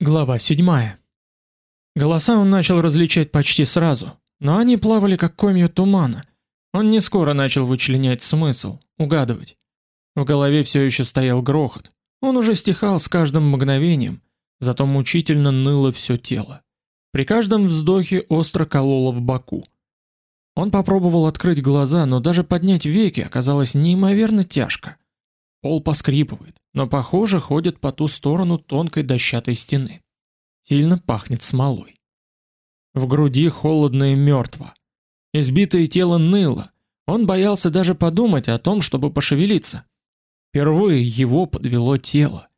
Глава 7. Голоса он начал различать почти сразу, но они плавали как комья тумана. Он не скоро начал вычленять смысл, угадывать. В голове все еще стоял грохот. Он уже стихал с каждым мгновением, зато мучительно ныло все тело. При каждом вздохе остро кололо в боку. Он попробовал открыть глаза, но даже поднять веки оказалось неимоверно тяжко. Пол поскрипывает, но, похоже, ходит по ту сторону тонкой дощатой стены. Сильно пахнет смолой. В груди холодно и мертво. Избитое тело ныло. Он боялся даже подумать о том, чтобы пошевелиться. Впервые его подвело тело.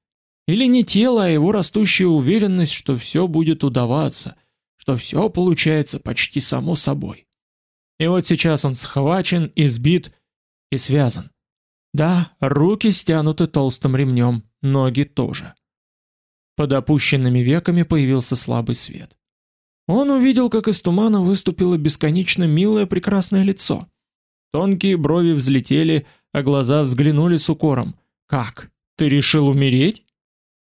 Или не тело, а его растущая уверенность, что все будет удаваться, что все получается почти само собой. И вот сейчас он схвачен, избит и связан. Да, руки стянуты толстым ремнем, ноги тоже. Под опущенными веками появился слабый свет. Он увидел, как из тумана выступило бесконечно милое прекрасное лицо. Тонкие брови взлетели, а глаза взглянули с укором. «Как? Ты решил умереть?»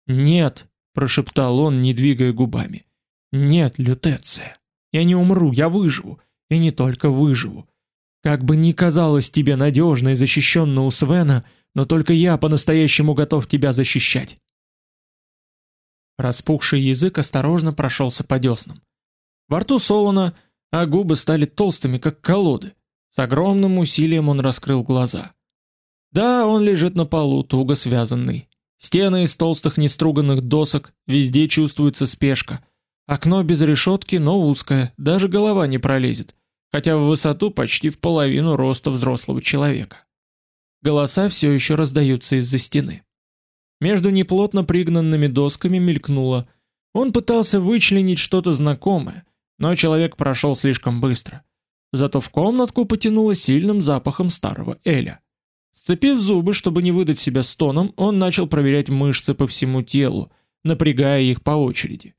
«Нет», — прошептал он, не двигая губами. «Нет, Лютеция, я не умру, я выживу, и не только выживу. Как бы ни казалось тебе надежно и защищенно у Свена, но только я по-настоящему готов тебя защищать. Распухший язык осторожно прошелся по деснам. Во рту солоно, а губы стали толстыми, как колоды. С огромным усилием он раскрыл глаза. Да, он лежит на полу, туго связанный. Стены из толстых неструганных досок, везде чувствуется спешка. Окно без решетки, но узкое, даже голова не пролезет хотя в высоту почти в половину роста взрослого человека. Голоса все еще раздаются из-за стены. Между неплотно пригнанными досками мелькнуло. Он пытался вычленить что-то знакомое, но человек прошел слишком быстро. Зато в комнатку потянуло сильным запахом старого эля. Сцепив зубы, чтобы не выдать себя стоном, он начал проверять мышцы по всему телу, напрягая их по очереди.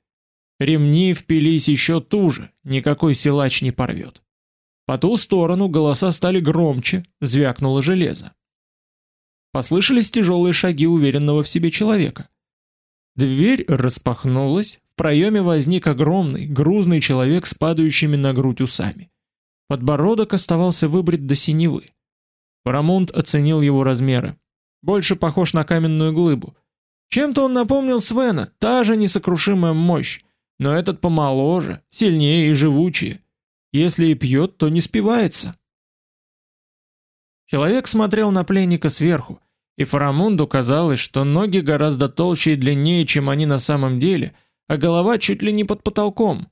Ремни впились еще туже, никакой силач не порвет. По ту сторону голоса стали громче, звякнуло железо. Послышались тяжелые шаги уверенного в себе человека. Дверь распахнулась, в проеме возник огромный, грузный человек с падающими на грудь усами. Подбородок оставался выбрит до синевы. Парамонт оценил его размеры. Больше похож на каменную глыбу. Чем-то он напомнил Свена, та же несокрушимая мощь, но этот помоложе, сильнее и живучее. Если и пьет, то не спивается. Человек смотрел на пленника сверху, и Фарамунду казалось, что ноги гораздо толще и длиннее, чем они на самом деле, а голова чуть ли не под потолком.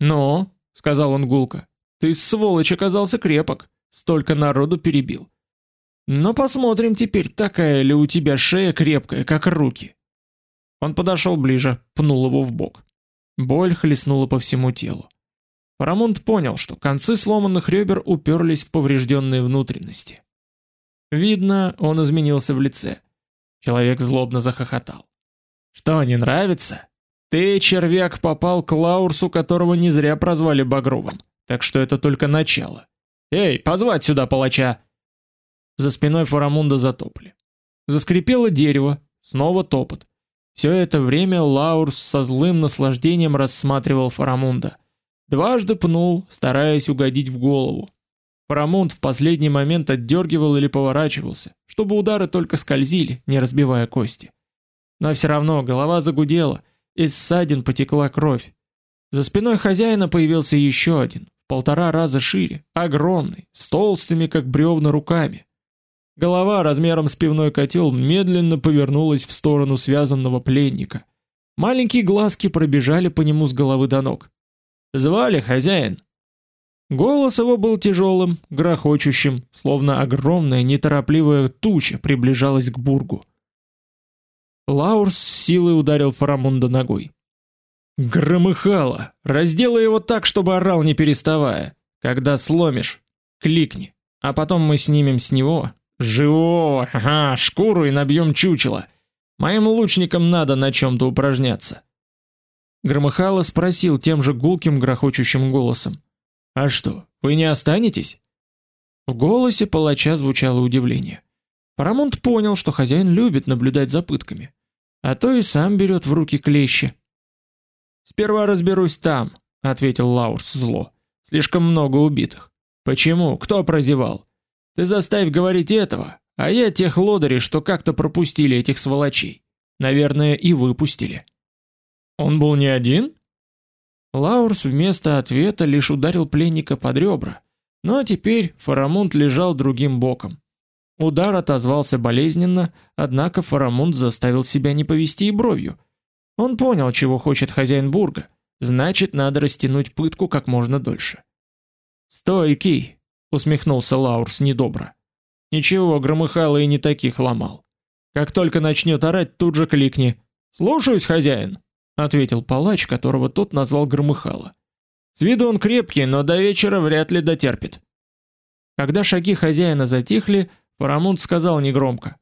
"Но", сказал он гулко. "Ты сволочь оказался крепок, столько народу перебил. Но посмотрим теперь, такая ли у тебя шея крепкая, как руки". Он подошел ближе, пнул его в бок. Боль хлестнула по всему телу. Парамонт понял, что концы сломанных ребер уперлись в поврежденные внутренности. Видно, он изменился в лице. Человек злобно захохотал. Что, не нравится? Ты, червяк, попал к Лаурсу, которого не зря прозвали Багровым. Так что это только начало. Эй, позвать сюда палача. За спиной Фарамунда затопали. Заскрипело дерево, снова топот. Все это время Лаурс со злым наслаждением рассматривал Фарамунда. Дважды пнул, стараясь угодить в голову. Парамонт в последний момент отдергивал или поворачивался, чтобы удары только скользили, не разбивая кости. Но все равно голова загудела, из ссадин потекла кровь. За спиной хозяина появился еще один, в полтора раза шире, огромный, с толстыми как бревна руками. Голова размером с пивной котел медленно повернулась в сторону связанного пленника. Маленькие глазки пробежали по нему с головы до ног. Звали хозяин. Голос его был тяжелым, грохочущим, словно огромная неторопливая туча приближалась к бургу. Лаурс силой ударил Фарамунда ногой. Громыхало. Разделай его так, чтобы орал не переставая. Когда сломишь, кликни, а потом мы снимем с него живого, ага, шкуру и набьем чучело. Моим лучникам надо на чем то упражняться. Громыхало спросил тем же гулким грохочущим голосом: "А что, вы не останетесь?" В голосе палача звучало удивление. Парамонт понял, что хозяин любит наблюдать за пытками, а то и сам берет в руки клещи. Сперва разберусь там, ответил Лаурс зло. Слишком много убитых. Почему? Кто прозевал? Ты заставь говорить этого, а я тех лодырей, что как-то пропустили этих сволочей. Наверное, и выпустили. Он был не один? Лаурс вместо ответа лишь ударил пленника под ребра. Но теперь Фарамунд лежал другим боком. Удар отозвался болезненно, однако Фарамунд заставил себя не повести и бровью. Он понял, чего хочет хозяин бурга. Значит, надо растянуть пытку как можно дольше. "Стойкий", усмехнулся Лаурс недобро. "Ничего, громыхало и не таких ломал. Как только начнет орать, тут же кликни: "Слушаюсь, хозяин", ответил палач, которого тот назвал громыхало. С виду он крепкий, но до вечера вряд ли дотерпит. Когда шаги хозяина затихли, Парамунд сказал негромко: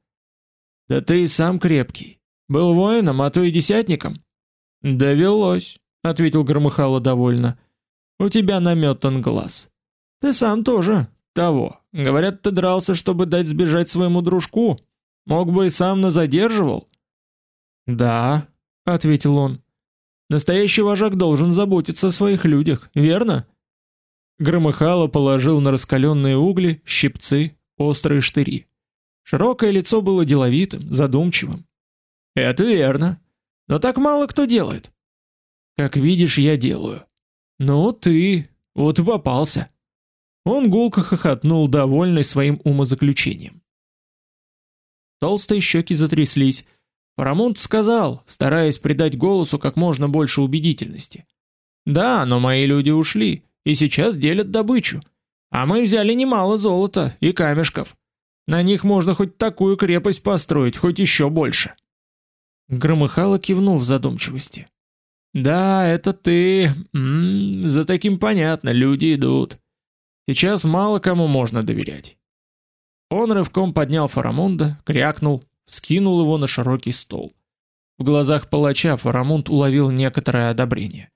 "Да ты и сам крепкий. Был воином, а то и десятником". "Довелось", ответил Громыхало довольно. "У тебя наметан глаз. Ты сам тоже того. Говорят, ты дрался, чтобы дать сбежать своему дружку. Мог бы и сам, но задерживал". "Да", ответил он. "Настоящий вожак должен заботиться о своих людях, верно?" Громыхало положил на раскаленные угли щипцы, острые штыри. Широкое лицо было деловитым, задумчивым. Это верно. Но так мало кто делает. Как видишь, я делаю. Ну ты, вот и попался. Он гулко хохотнул, довольный своим умозаключением. Толстые щеки затряслись. Парамонт сказал, стараясь придать голосу как можно больше убедительности: "Да, но мои люди ушли и сейчас делят добычу. А мы взяли немало золота и камешков. На них можно хоть такую крепость построить, хоть еще больше. Громыхало кивнул в задумчивости. Да, это ты. М -м, за таким понятно, люди идут. Сейчас мало кому можно доверять. Он рывком поднял Фарамунда, крякнул, скинул его на широкий стол. В глазах палача Фарамунд уловил некоторое одобрение.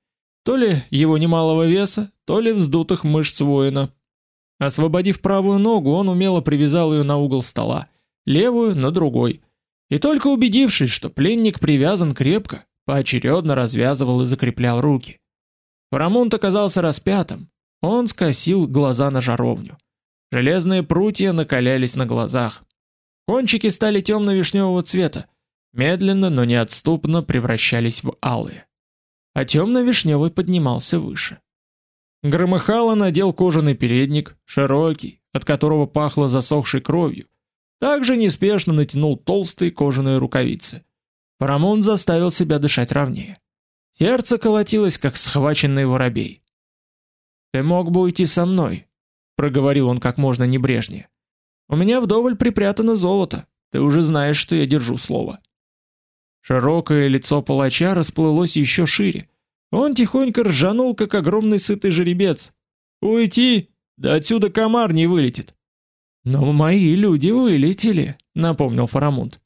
То ли его немалого веса, то ли вздутых мышц воина, Освободив правую ногу, он умело привязал ее на угол стола, левую на другой. И только убедившись, что пленник привязан крепко, поочередно развязывал и закреплял руки. Парамонт оказался распятым. Он скосил глаза на жаровню. Железные прутья накалялись на глазах. Кончики стали темно-вишневого цвета, медленно, но неотступно превращались в алые. А темно-вишневый поднимался выше. Громыхало надел кожаный передник, широкий, от которого пахло засохшей кровью. Также неспешно натянул толстые кожаные рукавицы. Парамон заставил себя дышать ровнее. Сердце колотилось, как схваченный воробей. «Ты мог бы уйти со мной», — проговорил он как можно небрежнее. «У меня вдоволь припрятано золото. Ты уже знаешь, что я держу слово». Широкое лицо палача расплылось еще шире. Он тихонько ржанул, как огромный сытый жеребец. Уйти, да отсюда комар не вылетит. Но мои люди вылетели, напомнил Фарамунд.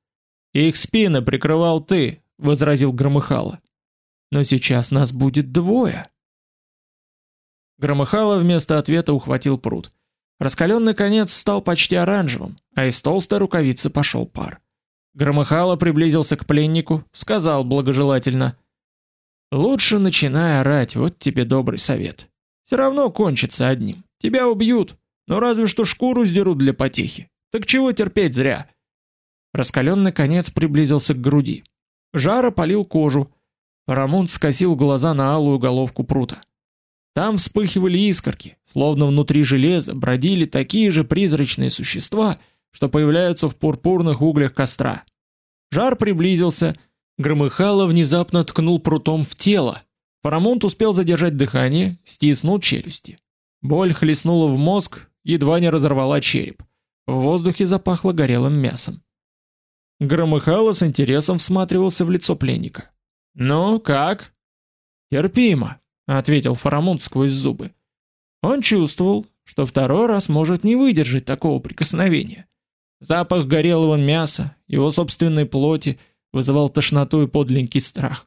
Их спины прикрывал ты, возразил Громыхало. Но сейчас нас будет двое. Громыхало вместо ответа ухватил пруд. Раскаленный конец стал почти оранжевым, а из толстой рукавицы пошел пар. Громыхало приблизился к пленнику, сказал благожелательно: Лучше начинай орать, вот тебе добрый совет. Все равно кончится одним. Тебя убьют, но разве что шкуру сдерут для потехи. Так чего терпеть зря? Раскаленный конец приблизился к груди. Жар опалил кожу. Парамонт скосил глаза на алую головку прута. Там вспыхивали искорки, словно внутри железа бродили такие же призрачные существа, что появляются в пурпурных углях костра. Жар приблизился, Громыхало внезапно ткнул прутом в тело. Парамонт успел задержать дыхание, стиснул челюсти. Боль хлестнула в мозг, едва не разорвала череп. В воздухе запахло горелым мясом. Громыхало с интересом всматривался в лицо пленника. "Ну, как?" "Терпимо", ответил Фарамунд сквозь зубы. Он чувствовал, что второй раз может не выдержать такого прикосновения. Запах горелого мяса, его собственной плоти вызывал тошноту и подленький страх.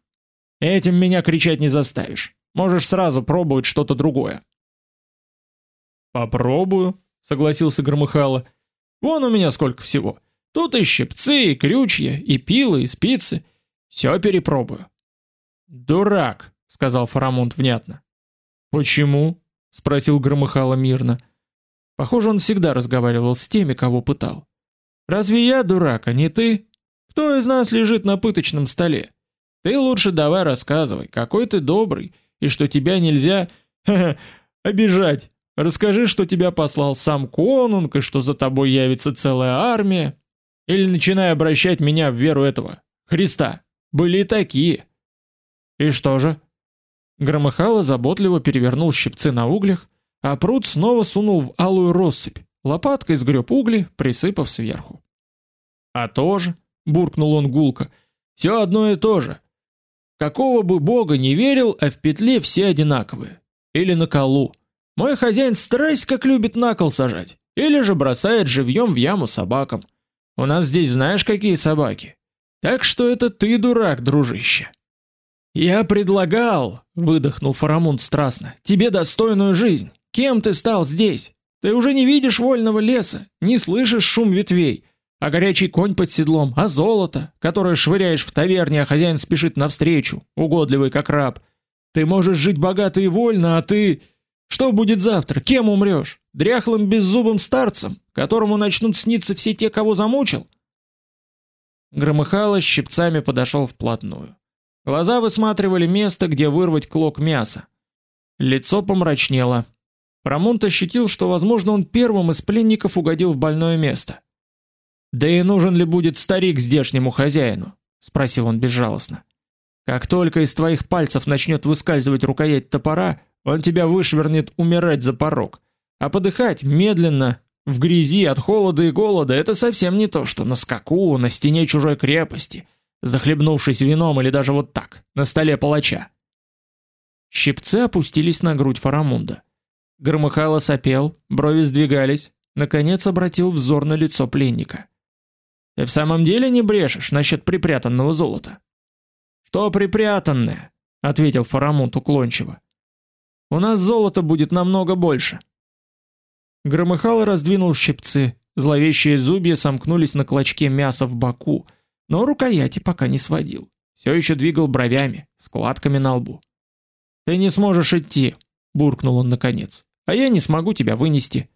Этим меня кричать не заставишь. Можешь сразу пробовать что-то другое. Попробую, согласился Громыхало. Вон у меня сколько всего. Тут и щипцы, и крючья, и пилы, и спицы. Все перепробую. Дурак, сказал Фарамунд внятно. Почему? спросил Громыхало мирно. Похоже, он всегда разговаривал с теми, кого пытал. Разве я дурак, а не ты? Кто из нас лежит на пыточном столе? Ты лучше давай рассказывай, какой ты добрый и что тебя нельзя обижать. Расскажи, что тебя послал сам конунг и что за тобой явится целая армия, или начинай обращать меня в веру этого Христа. Были и такие. И что же? Громыхало заботливо перевернул щипцы на углях, а пруд снова сунул в алую россыпь, лопаткой сгреб угли, присыпав сверху. А то же, буркнул он гулко, все одно и то же. Какого бы бога не верил, а в петле все одинаковые. Или на колу. Мой хозяин страсть как любит на кол сажать, или же бросает живьем в яму собакам. У нас здесь знаешь какие собаки. Так что это ты дурак, дружище. Я предлагал, выдохнул Фарамунд страстно, тебе достойную жизнь. Кем ты стал здесь? Ты уже не видишь вольного леса, не слышишь шум ветвей, а горячий конь под седлом, а золото, которое швыряешь в таверне, а хозяин спешит навстречу, угодливый как раб. Ты можешь жить богато и вольно, а ты что будет завтра? Кем умрешь? Дряхлым беззубым старцем, которому начнут сниться все те, кого замучил? Громыхало щипцами подошел вплотную. Глаза высматривали место, где вырвать клок мяса. Лицо помрачнело. Промунт ощутил, что, возможно, он первым из пленников угодил в больное место. Да и нужен ли будет старик здешнему хозяину? спросил он безжалостно. Как только из твоих пальцев начнет выскальзывать рукоять топора, он тебя вышвырнет умирать за порог. А подыхать медленно в грязи от холода и голода это совсем не то, что на скаку, на стене чужой крепости, захлебнувшись вином или даже вот так, на столе палача. Щипцы опустились на грудь Фарамунда. Громыхало сопел, брови сдвигались, наконец обратил взор на лицо пленника. Ты в самом деле не брешешь насчет припрятанного золота? Что припрятанное? ответил Фарамунд уклончиво. У нас золота будет намного больше. Громыхало раздвинул щипцы, зловещие зубья сомкнулись на клочке мяса в боку, но рукояти пока не сводил. Все еще двигал бровями, складками на лбу. Ты не сможешь идти, буркнул он наконец. А я не смогу тебя вынести.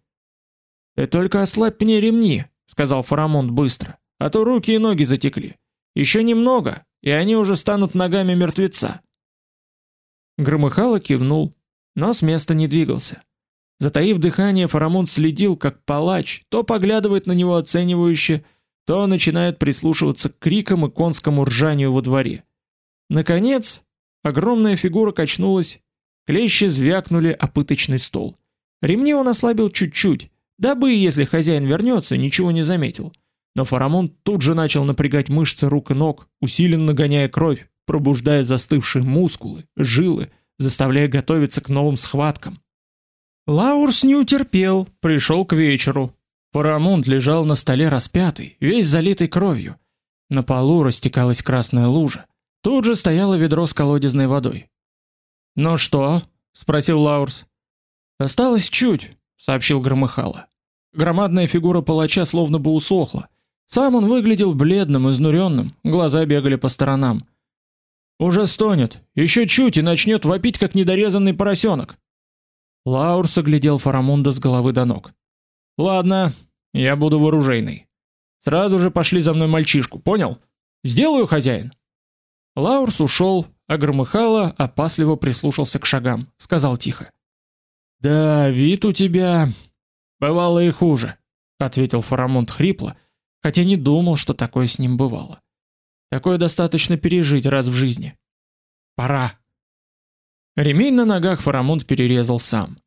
Ты только ослабь мне ремни, сказал Фарамонд быстро, а то руки и ноги затекли. Еще немного, и они уже станут ногами мертвеца. Громыхало кивнул, но с места не двигался. Затаив дыхание, Фарамунд следил, как палач то поглядывает на него оценивающе, то начинает прислушиваться к крикам и конскому ржанию во дворе. Наконец, огромная фигура качнулась, клещи звякнули о пыточный стол. Ремни он ослабил чуть-чуть, дабы, если хозяин вернется, ничего не заметил. Но Фарамунд тут же начал напрягать мышцы рук и ног, усиленно гоняя кровь, пробуждая застывшие мускулы, жилы, заставляя готовиться к новым схваткам. Лаурс не утерпел, пришел к вечеру. Парамунд лежал на столе распятый, весь залитый кровью. На полу растекалась красная лужа. Тут же стояло ведро с колодезной водой. "Ну что?" спросил Лаурс. "Осталось чуть", сообщил Громыхало. Громадная фигура палача словно бы усохла. Сам он выглядел бледным, изнуренным, глаза бегали по сторонам. Уже стонет. Еще чуть и начнет вопить как недорезанный поросенок. Лаур соглядел Фарамунда с головы до ног. Ладно, я буду вооружейный. Сразу же пошли за мной мальчишку, понял? Сделаю, хозяин. Лаурс ушел, а Громыхало опасливо прислушался к шагам, сказал тихо: "Да, вид у тебя бывало и хуже", ответил Фарамунд хрипло, хотя не думал, что такое с ним бывало. Такое достаточно пережить раз в жизни. Пора. Ремень на ногах Фарамунд перерезал сам.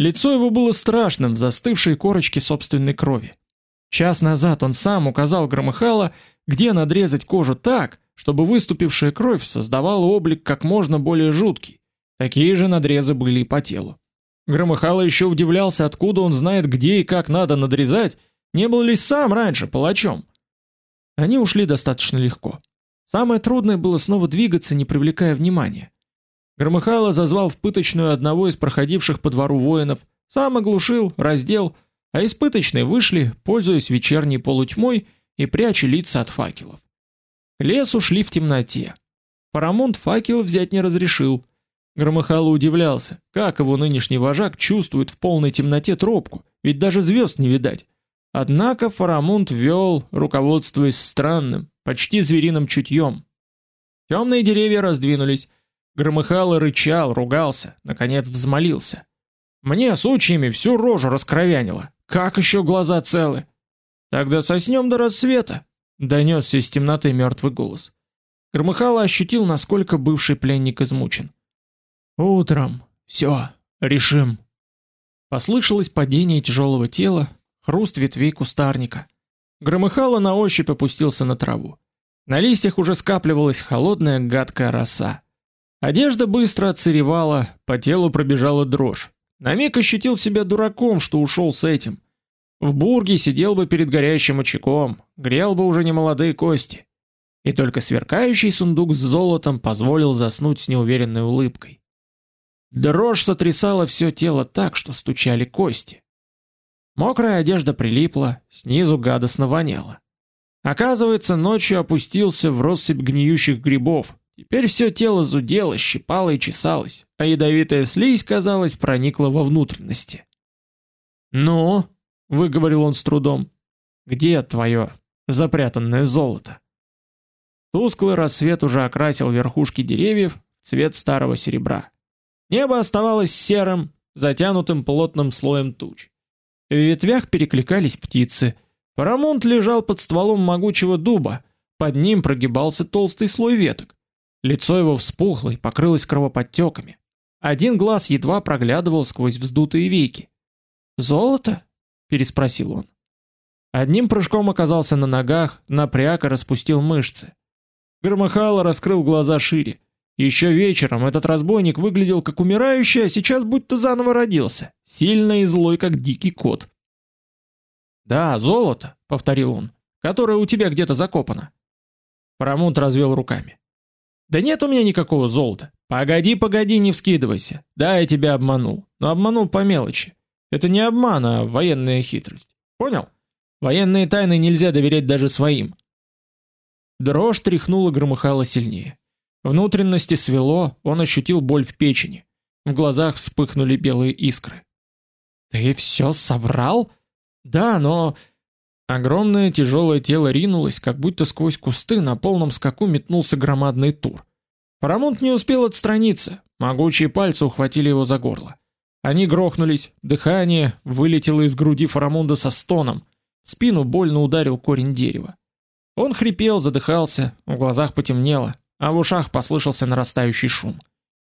Лицо его было страшным в застывшей корочке собственной крови. Час назад он сам указал Громыхало, где надрезать кожу так, чтобы выступившая кровь создавала облик как можно более жуткий. Такие же надрезы были и по телу. Громыхало еще удивлялся, откуда он знает, где и как надо надрезать, не был ли сам раньше палачом. Они ушли достаточно легко. Самое трудное было снова двигаться, не привлекая внимания. Громыхало зазвал в пыточную одного из проходивших по двору воинов, сам оглушил, раздел, а из пыточной вышли, пользуясь вечерней полутьмой и пряча лица от факелов. К лесу шли в темноте. Парамонт факел взять не разрешил. Громыхало удивлялся, как его нынешний вожак чувствует в полной темноте тропку, ведь даже звезд не видать. Однако Фарамунд вел, руководствуясь странным, почти звериным чутьем. Темные деревья раздвинулись. Громыхало рычал, ругался, наконец взмолился. «Мне сучьями всю рожу раскровянило. Как еще глаза целы?» «Тогда соснем до рассвета», — донесся из темноты мертвый голос. Громыхало ощутил, насколько бывший пленник измучен. «Утром. Все. Решим». Послышалось падение тяжелого тела, хруст ветвей кустарника. Громыхало на ощупь опустился на траву. На листьях уже скапливалась холодная гадкая роса. Одежда быстро отсыревала, по телу пробежала дрожь. На миг ощутил себя дураком, что ушел с этим. В бурге сидел бы перед горящим очагом, грел бы уже немолодые кости. И только сверкающий сундук с золотом позволил заснуть с неуверенной улыбкой. Дрожь сотрясала все тело так, что стучали кости. Мокрая одежда прилипла, снизу гадостно воняло. Оказывается, ночью опустился в россыпь гниющих грибов. Теперь все тело зудело, щипало и чесалось, а ядовитая слизь, казалось, проникла во внутренности. «Ну?» — выговорил он с трудом. «Где твое запрятанное золото?» Тусклый рассвет уже окрасил верхушки деревьев в цвет старого серебра. Небо оставалось серым, затянутым плотным слоем туч. В ветвях перекликались птицы. Парамонт лежал под стволом могучего дуба, под ним прогибался толстый слой веток. Лицо его вспухло и покрылось кровоподтеками. Один глаз едва проглядывал сквозь вздутые веки. "Золото?" переспросил он. Одним прыжком оказался на ногах, напряг и распустил мышцы. Громыхало раскрыл глаза шире. Еще вечером этот разбойник выглядел как умирающий, а сейчас будто заново родился, сильный и злой, как дикий кот. "Да, золото", повторил он. "Которое у тебя где-то закопано". Парамонт развел руками. "Да нет у меня никакого золота. Погоди, погоди, не вскидывайся. Да, я тебя обманул, но обманул по мелочи. Это не обман, а военная хитрость. Понял? Военные тайны нельзя доверять даже своим". Дрожь тряхнула громыхало сильнее. Внутренности свело, он ощутил боль в печени. В глазах вспыхнули белые искры. Ты все соврал? Да, но огромное тяжелое тело ринулось, как будто сквозь кусты на полном скаку метнулся громадный тур. Парамонт не успел отстраниться. Могучие пальцы ухватили его за горло. Они грохнулись, дыхание вылетело из груди Фарамунда со стоном. В спину больно ударил корень дерева. Он хрипел, задыхался, в глазах потемнело, а в ушах послышался нарастающий шум.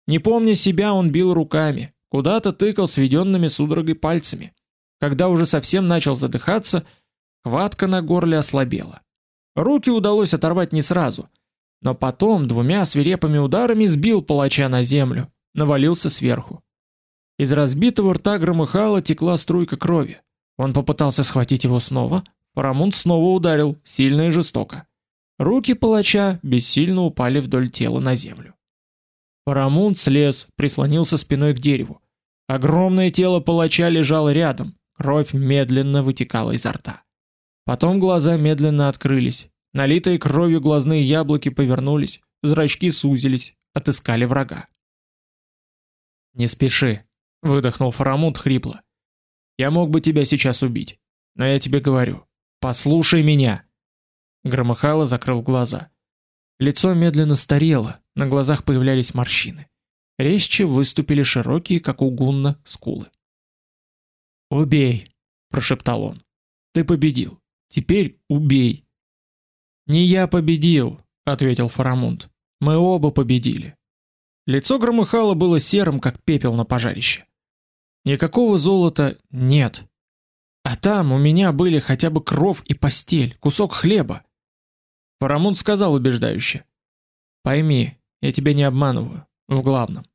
Не помня себя, он бил руками, куда-то тыкал сведенными судорогой пальцами. Когда уже совсем начал задыхаться, хватка на горле ослабела. Руки удалось оторвать не сразу, но потом двумя свирепыми ударами сбил палача на землю, навалился сверху. Из разбитого рта громыхала текла струйка крови. Он попытался схватить его снова, Парамунд снова ударил, сильно и жестоко. Руки палача бессильно упали вдоль тела на землю. Парамунд слез, прислонился спиной к дереву. Огромное тело палача лежало рядом, кровь медленно вытекала изо рта. Потом глаза медленно открылись, налитые кровью глазные яблоки повернулись, зрачки сузились, отыскали врага. «Не спеши», — выдохнул Фарамунд хрипло. «Я мог бы тебя сейчас убить, но я тебе говорю, послушай меня». Громыхало закрыл глаза. Лицо медленно старело, на глазах появлялись морщины. Резче выступили широкие, как у гунна, скулы. "Убей", прошептал он. "Ты победил. Теперь убей". "Не я победил", ответил Фарамунд. "Мы оба победили". Лицо Громыхала было серым, как пепел на пожарище. Никакого золота нет. А там у меня были хотя бы кров и постель, кусок хлеба. Парамунд сказал убеждающе: "Пойми, я тебя не обманываю в главном.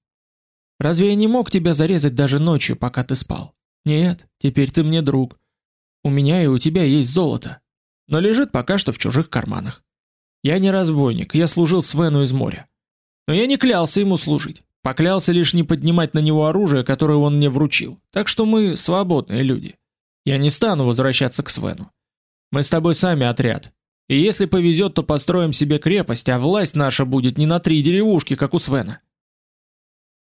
Разве я не мог тебя зарезать даже ночью, пока ты спал? Нет, теперь ты мне друг. У меня и у тебя есть золото, но лежит пока что в чужих карманах. Я не разбойник, я служил Свену из моря. Но я не клялся ему служить. Поклялся лишь не поднимать на него оружие, которое он мне вручил. Так что мы свободные люди. Я не стану возвращаться к Свену. Мы с тобой сами отряд. И если повезет, то построим себе крепость, а власть наша будет не на три деревушки, как у Свена.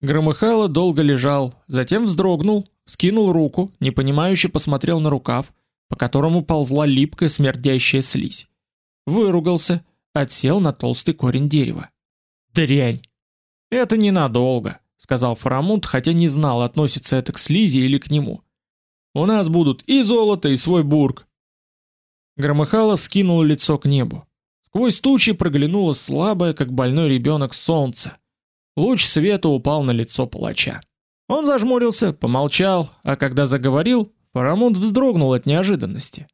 Громыхало долго лежал, затем вздрогнул, скинул руку, непонимающе посмотрел на рукав, по которому ползла липкая смердящая слизь. Выругался, отсел на толстый корень дерева. Дрянь. Это ненадолго, сказал Фарамунд, хотя не знал, относится это к слизи или к нему. У нас будут и золото, и свой бург. Громыхалов скинул лицо к небу. Сквозь тучи проглянуло слабое, как больной ребенок, солнце. Луч света упал на лицо палача. Он зажмурился, помолчал, а когда заговорил, Фарамунд вздрогнул от неожиданности.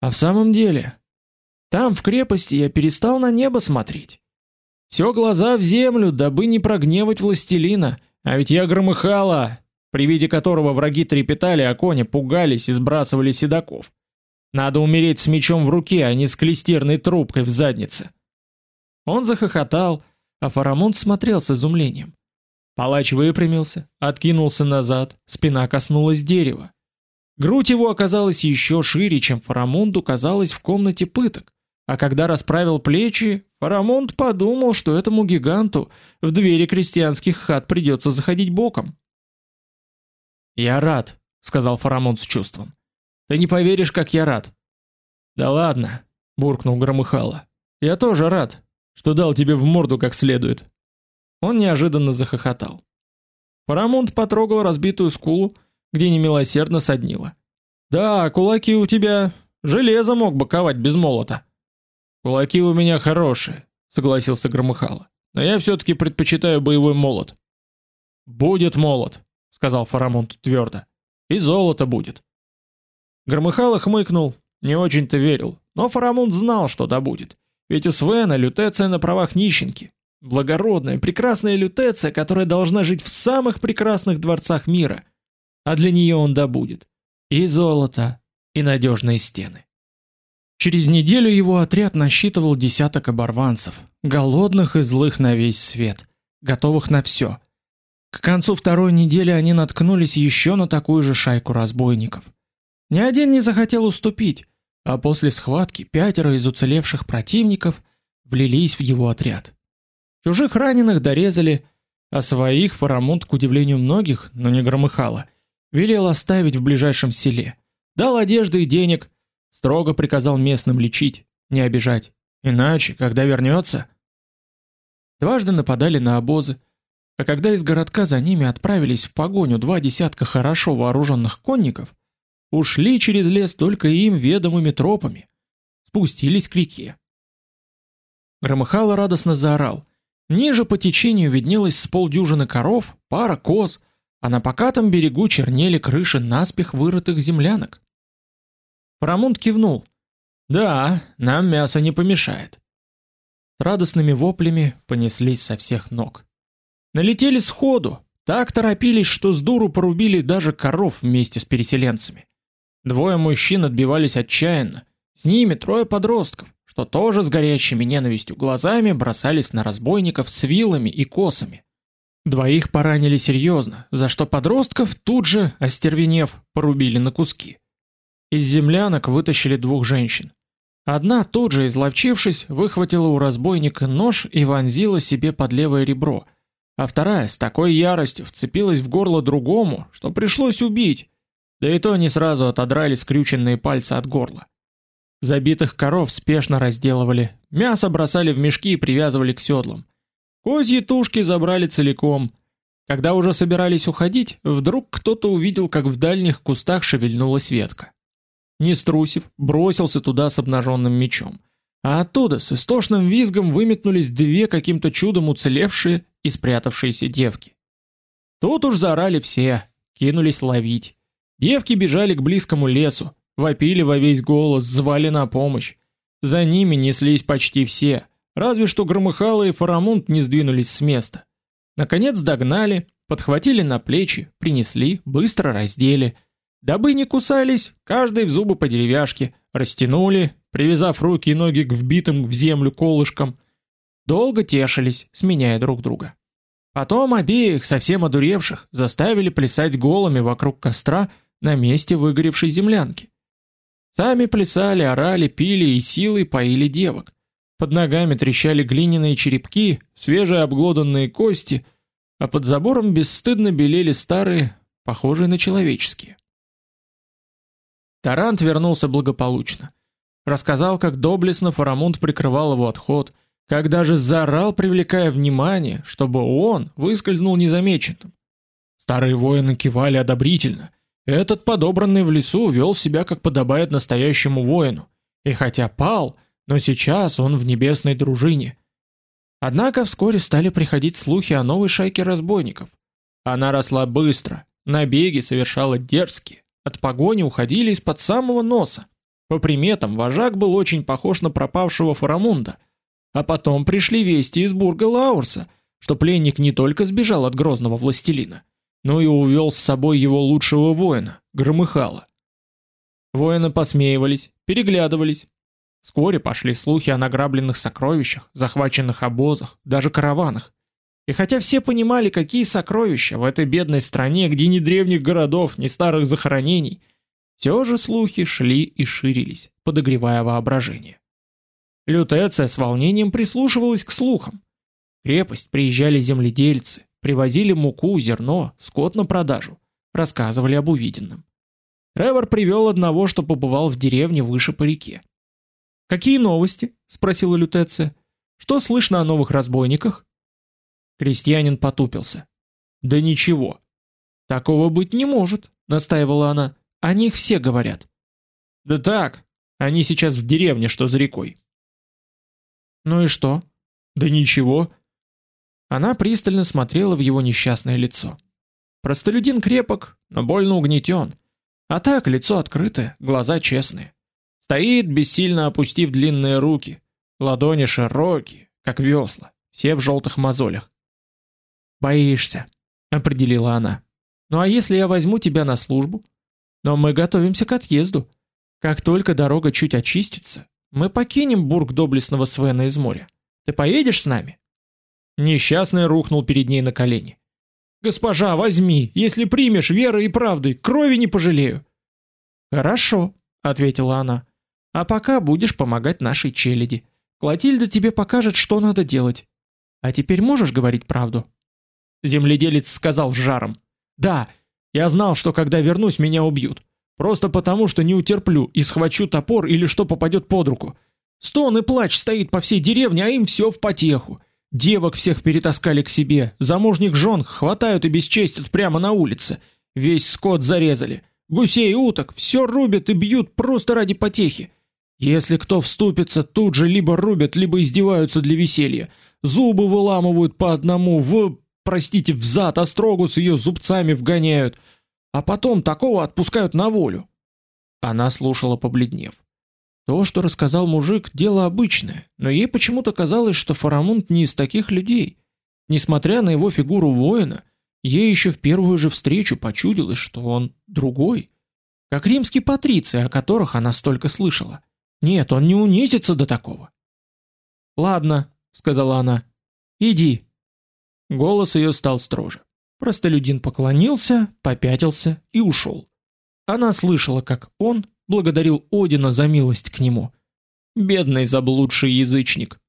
А в самом деле, там в крепости я перестал на небо смотреть. Все глаза в землю, дабы не прогневать властелина, а ведь я громыхала, при виде которого враги трепетали, а кони пугались и сбрасывали седаков. Надо умереть с мечом в руке, а не с клестерной трубкой в заднице. Он захохотал, а Фарамунд смотрел с изумлением. Палач выпрямился, откинулся назад, спина коснулась дерева. Грудь его оказалась еще шире, чем Фарамунду казалось в комнате пыток. А когда расправил плечи, Фарамунд подумал, что этому гиганту в двери крестьянских хат придется заходить боком. "Я рад", сказал Фарамунд с чувством. Ты не поверишь, как я рад. Да ладно, буркнул Громыхало. Я тоже рад, что дал тебе в морду как следует. Он неожиданно захохотал. Парамонт потрогал разбитую скулу, где немилосердно соднило. Да, кулаки у тебя железо мог бы ковать без молота. Кулаки у меня хорошие, согласился Громыхало. Но я все таки предпочитаю боевой молот. Будет молот, сказал Фарамонт твердо. И золото будет. Громыхало хмыкнул, не очень-то верил, но Фарамунд знал, что добудет. Ведь у Свена лютеция на правах нищенки. Благородная, прекрасная лютеция, которая должна жить в самых прекрасных дворцах мира. А для нее он добудет. И золото, и надежные стены. Через неделю его отряд насчитывал десяток оборванцев, голодных и злых на весь свет, готовых на все. К концу второй недели они наткнулись еще на такую же шайку разбойников – ни один не захотел уступить, а после схватки пятеро из уцелевших противников влились в его отряд. Чужих раненых дорезали, а своих Фарамунд, к удивлению многих, но не громыхало, велел оставить в ближайшем селе. Дал одежды и денег, строго приказал местным лечить, не обижать. Иначе, когда вернется, Дважды нападали на обозы, а когда из городка за ними отправились в погоню два десятка хорошо вооруженных конников, ушли через лес только им ведомыми тропами, спустились к реке. Громыхало радостно заорал. Ниже по течению виднелось с полдюжины коров, пара коз, а на покатом берегу чернели крыши наспех вырытых землянок. Парамунд кивнул. Да, нам мясо не помешает. Радостными воплями понеслись со всех ног. Налетели сходу, так торопились, что с дуру порубили даже коров вместе с переселенцами. Двое мужчин отбивались отчаянно. С ними трое подростков, что тоже с горящими ненавистью глазами бросались на разбойников с вилами и косами. Двоих поранили серьезно, за что подростков тут же, остервенев, порубили на куски. Из землянок вытащили двух женщин. Одна тут же, изловчившись, выхватила у разбойника нож и вонзила себе под левое ребро, а вторая с такой яростью вцепилась в горло другому, что пришлось убить, да и то не сразу отодрали скрюченные пальцы от горла. Забитых коров спешно разделывали, мясо бросали в мешки и привязывали к седлам. Козьи тушки забрали целиком. Когда уже собирались уходить, вдруг кто-то увидел, как в дальних кустах шевельнулась ветка. Не струсив, бросился туда с обнаженным мечом. А оттуда с истошным визгом выметнулись две каким-то чудом уцелевшие и спрятавшиеся девки. Тут уж заорали все, кинулись ловить. Девки бежали к близкому лесу, вопили во весь голос, звали на помощь. За ними неслись почти все, разве что Громыхало и Фарамунд не сдвинулись с места. Наконец догнали, подхватили на плечи, принесли, быстро раздели. Дабы не кусались, каждый в зубы по деревяшке, растянули, привязав руки и ноги к вбитым в землю колышкам. Долго тешились, сменяя друг друга. Потом обеих, совсем одуревших, заставили плясать голыми вокруг костра, на месте выгоревшей землянки. Сами плясали, орали, пили и силой поили девок. Под ногами трещали глиняные черепки, свежие обглоданные кости. а под забором бесстыдно белели старые, похожие на человеческие. Тарант вернулся благополучно. Рассказал, как доблестно Фарамунд прикрывал его отход, как даже заорал, привлекая внимание, чтобы он выскользнул незамеченным. Старые воины кивали одобрительно. Этот подобранный в лесу вел себя как подобает настоящему воину. И хотя пал, но сейчас он в небесной дружине. Однако вскоре стали приходить слухи о новой шайке разбойников. Она росла быстро, набеги совершала дерзкие, от погони уходили из-под самого носа. По приметам, вожак был очень похож на пропавшего Фарамунда. А потом пришли вести из бурга Лаурса, что пленник не только сбежал от грозного властелина, но и увел с собой его лучшего воина, Громыхала. Воины посмеивались, переглядывались. Вскоре пошли слухи о награбленных сокровищах, захваченных обозах, даже караванах. И хотя все понимали, какие сокровища в этой бедной стране, где ни древних городов, ни старых захоронений, все же слухи шли и ширились, подогревая воображение. Лютеция с волнением прислушивалась к слухам. В крепость приезжали земледельцы, привозили муку, зерно, скот на продажу, рассказывали об увиденном. Тревор привел одного, что побывал в деревне выше по реке. «Какие новости?» – спросила Лютеция. «Что слышно о новых разбойниках?» Крестьянин потупился. Да ничего. Такого быть не может, настаивала она. О них все говорят. Да так, они сейчас в деревне, что за рекой. Ну и что? Да ничего. Она пристально смотрела в его несчастное лицо. Простолюдин крепок, но больно угнетен. А так лицо открытое, глаза честные. Стоит, бессильно опустив длинные руки, ладони широкие, как весла, все в желтых мозолях. Боишься, определила она. Ну а если я возьму тебя на службу? Но мы готовимся к отъезду. Как только дорога чуть очистится, мы покинем бург доблестного Свена из моря. Ты поедешь с нами? Несчастный рухнул перед ней на колени. Госпожа, возьми, если примешь верой и правдой, крови не пожалею. Хорошо, ответила она. А пока будешь помогать нашей челяди. Клотильда тебе покажет, что надо делать. А теперь можешь говорить правду? Земледелец сказал с жаром. Да, я знал, что когда вернусь, меня убьют. Просто потому, что не утерплю и схвачу топор или что попадет под руку. Стон и плач стоит по всей деревне, а им все в потеху. Девок всех перетаскали к себе, замужних жен хватают и бесчестят прямо на улице. Весь скот зарезали. Гусей и уток все рубят и бьют просто ради потехи. Если кто вступится, тут же либо рубят, либо издеваются для веселья. Зубы выламывают по одному в простите, в зад острогу с ее зубцами вгоняют, а потом такого отпускают на волю. Она слушала, побледнев. То, что рассказал мужик, дело обычное, но ей почему-то казалось, что Фарамунд не из таких людей. Несмотря на его фигуру воина, ей еще в первую же встречу почудилось, что он другой, как римский патриций, о которых она столько слышала. Нет, он не унизится до такого. Ладно, сказала она. Иди, Голос ее стал строже. Простолюдин поклонился, попятился и ушел. Она слышала, как он благодарил Одина за милость к нему. Бедный заблудший язычник.